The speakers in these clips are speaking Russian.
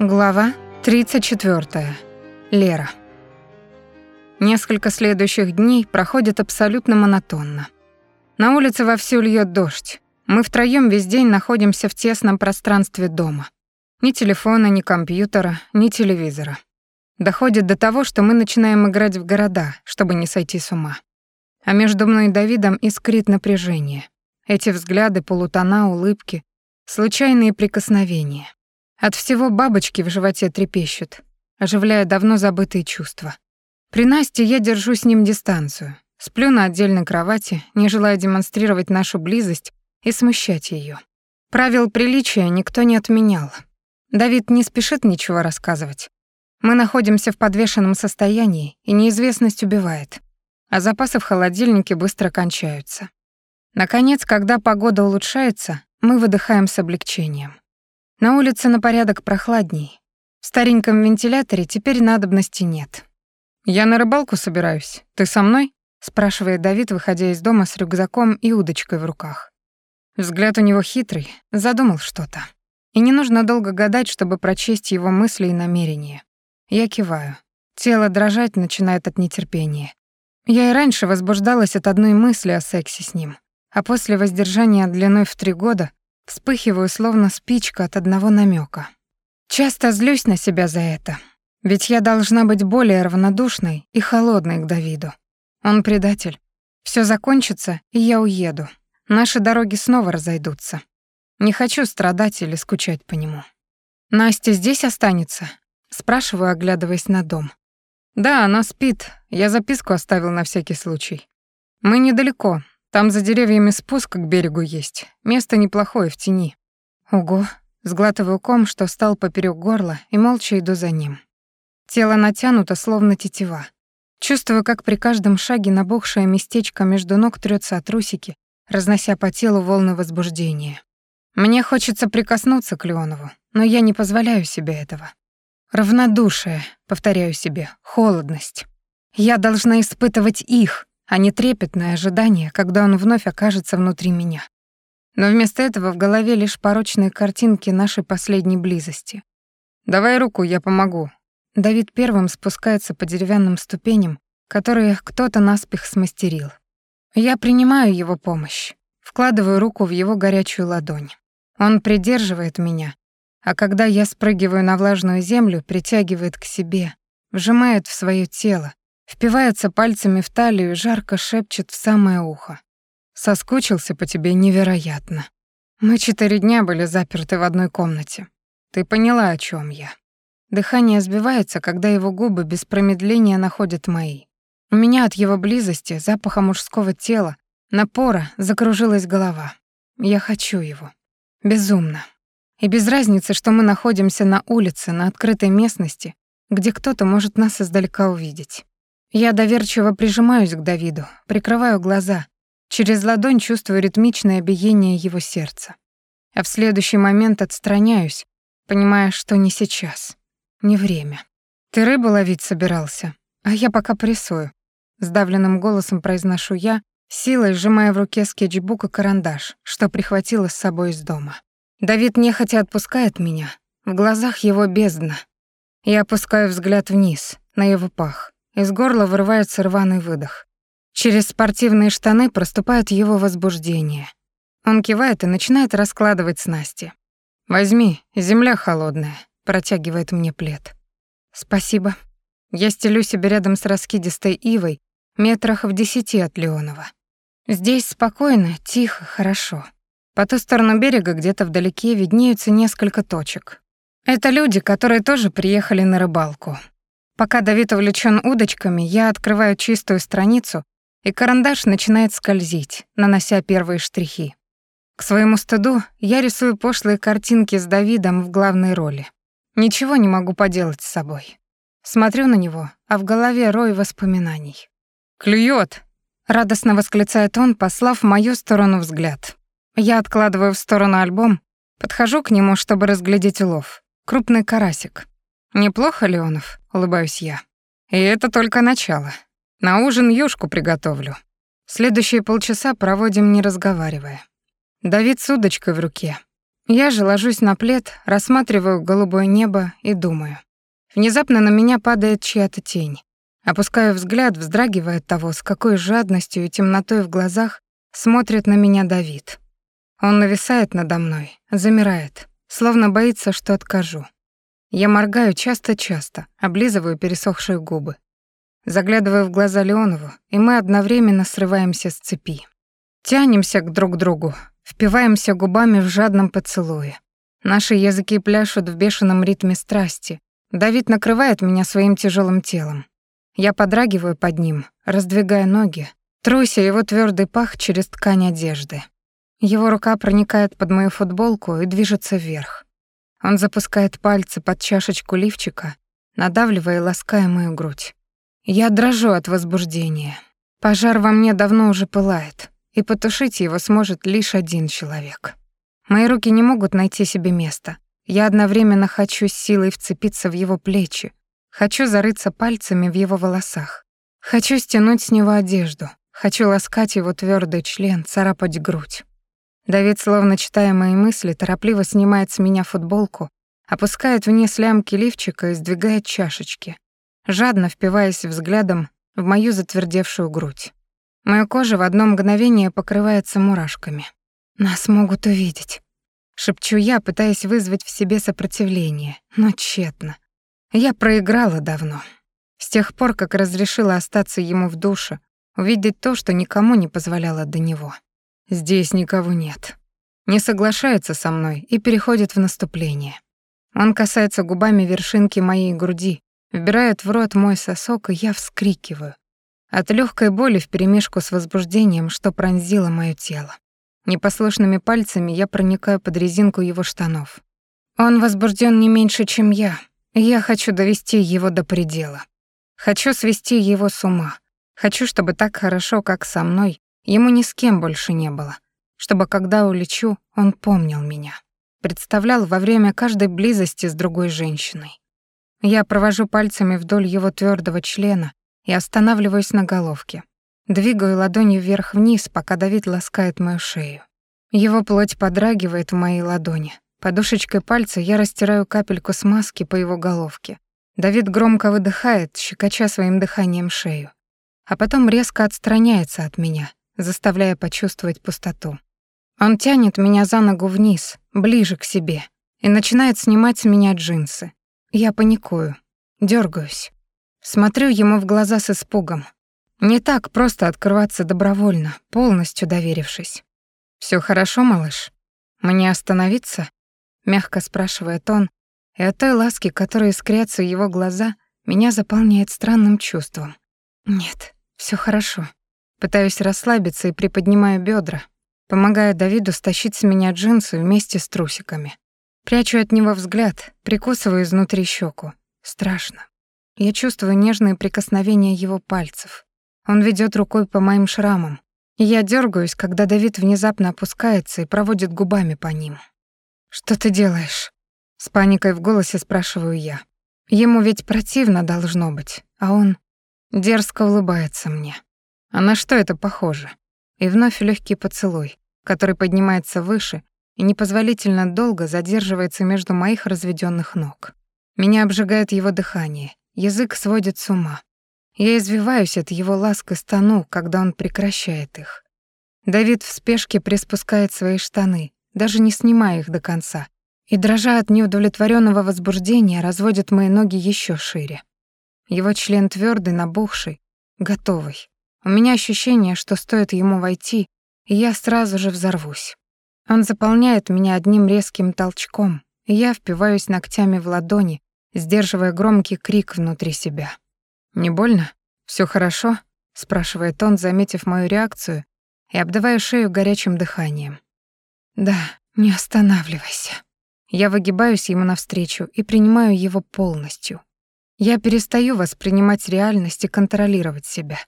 Глава 34. Лера. Несколько следующих дней проходят абсолютно монотонно. На улице вовсю льет дождь. Мы втроем весь день находимся в тесном пространстве дома. Ни телефона, ни компьютера, ни телевизора. Доходит до того, что мы начинаем играть в города, чтобы не сойти с ума. А между мной и Давидом искрит напряжение. Эти взгляды, полутона, улыбки, случайные прикосновения. От всего бабочки в животе трепещут, оживляя давно забытые чувства. При Насте я держу с ним дистанцию, сплю на отдельной кровати, не желая демонстрировать нашу близость и смущать ее. Правил приличия никто не отменял. Давид не спешит ничего рассказывать. Мы находимся в подвешенном состоянии, и неизвестность убивает, а запасы в холодильнике быстро кончаются. Наконец, когда погода улучшается, мы выдыхаем с облегчением. На улице на порядок прохладней. В стареньком вентиляторе теперь надобности нет. «Я на рыбалку собираюсь. Ты со мной?» — спрашивает Давид, выходя из дома с рюкзаком и удочкой в руках. Взгляд у него хитрый, задумал что-то. И не нужно долго гадать, чтобы прочесть его мысли и намерения. Я киваю. Тело дрожать начинает от нетерпения. Я и раньше возбуждалась от одной мысли о сексе с ним, а после воздержания длиной в три года Вспыхиваю, словно спичка от одного намека. Часто злюсь на себя за это. Ведь я должна быть более равнодушной и холодной к Давиду. Он предатель. Все закончится, и я уеду. Наши дороги снова разойдутся. Не хочу страдать или скучать по нему. Настя здесь останется? Спрашиваю, оглядываясь на дом. Да, она спит. Я записку оставил на всякий случай. Мы недалеко, там за деревьями спуск к берегу есть. Место неплохое, в тени. Ого, сглатываю ком, что стал поперек горла, и молча иду за ним. Тело натянуто, словно тетива. Чувствую, как при каждом шаге набухшее местечко между ног трется от трусики, разнося по телу волны возбуждения. Мне хочется прикоснуться к Леонову, но я не позволяю себе этого. Равнодушие, повторяю себе, холодность. Я должна испытывать их, а не трепетное ожидание, когда он вновь окажется внутри меня. Но вместо этого в голове лишь порочные картинки нашей последней близости. «Давай руку, я помогу». Давид первым спускается по деревянным ступеням, которые кто-то наспех смастерил. Я принимаю его помощь, вкладываю руку в его горячую ладонь. Он придерживает меня, а когда я спрыгиваю на влажную землю, притягивает к себе, вжимает в свое тело, Впивается пальцами в талию жарко шепчет в самое ухо. «Соскучился по тебе невероятно. Мы четыре дня были заперты в одной комнате. Ты поняла, о чем я». Дыхание сбивается, когда его губы без промедления находят мои. У меня от его близости, запаха мужского тела, напора закружилась голова. Я хочу его. Безумно. И без разницы, что мы находимся на улице, на открытой местности, где кто-то может нас издалека увидеть. Я доверчиво прижимаюсь к Давиду, прикрываю глаза. Через ладонь чувствую ритмичное биение его сердца. А в следующий момент отстраняюсь, понимая, что не сейчас, не время. «Ты рыбу ловить собирался, а я пока порисую», — сдавленным голосом произношу я, силой сжимая в руке скетчбук и карандаш, что прихватила с собой из дома. Давид нехотя отпускает меня, в глазах его бездна. Я опускаю взгляд вниз, на его пах. Из горла вырывается рваный выдох. Через спортивные штаны проступает его возбуждение. Он кивает и начинает раскладывать снасти. «Возьми, земля холодная», — протягивает мне плед. «Спасибо». Я стелю себе рядом с раскидистой ивой, метрах в десяти от Леонова. Здесь спокойно, тихо, хорошо. По ту сторону берега где-то вдалеке виднеются несколько точек. Это люди, которые тоже приехали на рыбалку. Пока Давид увлечен удочками, я открываю чистую страницу, и карандаш начинает скользить, нанося первые штрихи. К своему стыду я рисую пошлые картинки с Давидом в главной роли. Ничего не могу поделать с собой. Смотрю на него, а в голове рой воспоминаний. «Клюёт!» — радостно восклицает он, послав в мою сторону взгляд. Я откладываю в сторону альбом, подхожу к нему, чтобы разглядеть улов. Крупный карасик. «Неплохо, Леонов?» — улыбаюсь я. «И это только начало. На ужин юшку приготовлю». Следующие полчаса проводим не разговаривая. Давид с удочкой в руке. Я же ложусь на плед, рассматриваю голубое небо и думаю. Внезапно на меня падает чья-то тень. Опускаю взгляд, вздрагивая от того, с какой жадностью и темнотой в глазах смотрит на меня Давид. Он нависает надо мной, замирает, словно боится, что откажу. Я моргаю часто-часто, облизываю пересохшие губы. Заглядываю в глаза Леонову, и мы одновременно срываемся с цепи. Тянемся к друг другу, впиваемся губами в жадном поцелуе. Наши языки пляшут в бешеном ритме страсти. Давид накрывает меня своим тяжелым телом. Я подрагиваю под ним, раздвигая ноги, труся его твердый пах через ткань одежды. Его рука проникает под мою футболку и движется вверх. Он запускает пальцы под чашечку лифчика, надавливая и лаская мою грудь. Я дрожу от возбуждения. Пожар во мне давно уже пылает, и потушить его сможет лишь один человек. Мои руки не могут найти себе места. Я одновременно хочу с силой вцепиться в его плечи, хочу зарыться пальцами в его волосах, хочу стянуть с него одежду, хочу ласкать его твердый член, царапать грудь. Давид, словно читая мои мысли, торопливо снимает с меня футболку, опускает вниз лямки лифчика и сдвигает чашечки, жадно впиваясь взглядом в мою затвердевшую грудь. Моя кожа в одно мгновение покрывается мурашками. «Нас могут увидеть», — шепчу я, пытаясь вызвать в себе сопротивление, но тщетно. Я проиграла давно. С тех пор, как разрешила остаться ему в душе, увидеть то, что никому не позволяло до него. Здесь никого нет. Не соглашается со мной и переходит в наступление. Он касается губами вершинки моей груди, вбирает в рот мой сосок, и я вскрикиваю. От легкой боли вперемешку с возбуждением, что пронзило моё тело. Непослушными пальцами я проникаю под резинку его штанов. Он возбужден не меньше, чем я, я хочу довести его до предела. Хочу свести его с ума. Хочу, чтобы так хорошо, как со мной, Ему ни с кем больше не было. Чтобы когда улечу, он помнил меня. Представлял во время каждой близости с другой женщиной. Я провожу пальцами вдоль его твердого члена и останавливаюсь на головке. Двигаю ладонью вверх-вниз, пока Давид ласкает мою шею. Его плоть подрагивает в моей ладони. Подушечкой пальца я растираю капельку смазки по его головке. Давид громко выдыхает, щекоча своим дыханием шею. А потом резко отстраняется от меня, заставляя почувствовать пустоту. Он тянет меня за ногу вниз, ближе к себе, и начинает снимать с меня джинсы. Я паникую, дергаюсь, Смотрю ему в глаза с испугом. Не так просто открываться добровольно, полностью доверившись. Все хорошо, малыш? Мне остановиться?» — мягко спрашивает он, и от той ласки, которая искрятся его глаза, меня заполняет странным чувством. «Нет, все хорошо». Пытаюсь расслабиться и приподнимаю бедра, помогая Давиду стащить с меня джинсы вместе с трусиками. Прячу от него взгляд, прикусываю изнутри щеку. Страшно. Я чувствую нежные прикосновения его пальцев. Он ведет рукой по моим шрамам. И я дергаюсь, когда Давид внезапно опускается и проводит губами по ним. «Что ты делаешь?» С паникой в голосе спрашиваю я. Ему ведь противно должно быть, а он дерзко улыбается мне. А на что это похоже? И вновь легкий поцелуй, который поднимается выше и непозволительно долго задерживается между моих разведенных ног. Меня обжигает его дыхание, язык сводит с ума. Я извиваюсь от его ласк и стану, когда он прекращает их. Давид в спешке приспускает свои штаны, даже не снимая их до конца, и, дрожа от неудовлетворенного возбуждения, разводит мои ноги еще шире. Его член твердый, набухший, готовый. У меня ощущение, что стоит ему войти, и я сразу же взорвусь. Он заполняет меня одним резким толчком, и я впиваюсь ногтями в ладони, сдерживая громкий крик внутри себя. «Не больно? Все хорошо?» — спрашивает он, заметив мою реакцию и обдавая шею горячим дыханием. «Да, не останавливайся». Я выгибаюсь ему навстречу и принимаю его полностью. Я перестаю воспринимать реальность и контролировать себя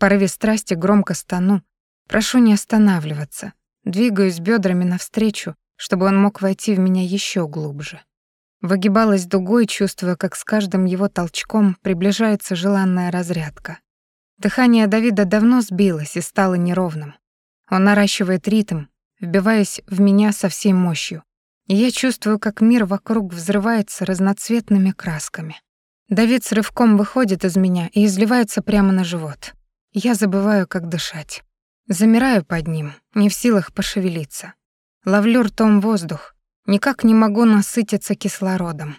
порыве страсти громко стану, прошу не останавливаться, двигаюсь бедрами навстречу, чтобы он мог войти в меня еще глубже. Выгибалась дугой, чувствуя, как с каждым его толчком приближается желанная разрядка. Дыхание Давида давно сбилось и стало неровным. Он наращивает ритм, вбиваясь в меня со всей мощью. и я чувствую, как мир вокруг взрывается разноцветными красками. Давид с рывком выходит из меня и изливается прямо на живот. Я забываю, как дышать. Замираю под ним, не в силах пошевелиться. Ловлю ртом воздух, никак не могу насытиться кислородом.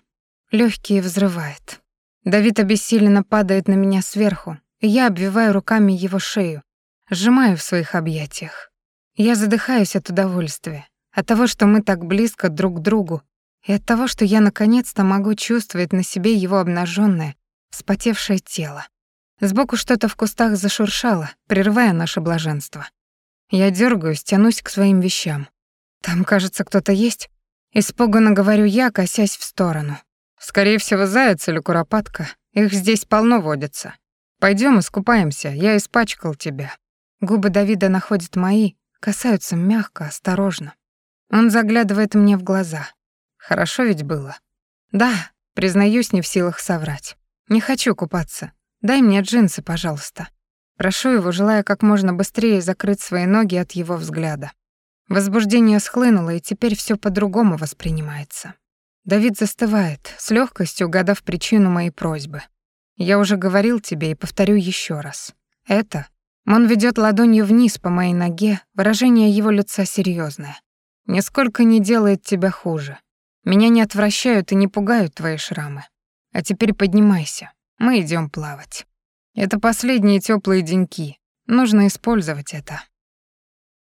Лёгкие взрывает. Давид обессиленно падает на меня сверху, и я обвиваю руками его шею, сжимаю в своих объятиях. Я задыхаюсь от удовольствия, от того, что мы так близко друг к другу, и от того, что я наконец-то могу чувствовать на себе его обнаженное, вспотевшее тело. Сбоку что-то в кустах зашуршало, прерывая наше блаженство. Я дергаюсь, тянусь к своим вещам. Там, кажется, кто-то есть. Испуганно говорю я, косясь в сторону. Скорее всего, заяц или куропатка. Их здесь полно водится. Пойдем искупаемся, я испачкал тебя. Губы Давида находят мои, касаются мягко, осторожно. Он заглядывает мне в глаза. Хорошо ведь было? Да, признаюсь, не в силах соврать. Не хочу купаться. Дай мне джинсы, пожалуйста. Прошу его, желая как можно быстрее закрыть свои ноги от его взгляда. Возбуждение схлынуло, и теперь все по-другому воспринимается. Давид застывает, с легкостью угадав причину моей просьбы. Я уже говорил тебе и повторю еще раз. Это он ведет ладонью вниз по моей ноге, выражение его лица серьезное. Нисколько не делает тебя хуже. Меня не отвращают и не пугают твои шрамы. А теперь поднимайся. Мы идем плавать. Это последние теплые деньки. Нужно использовать это.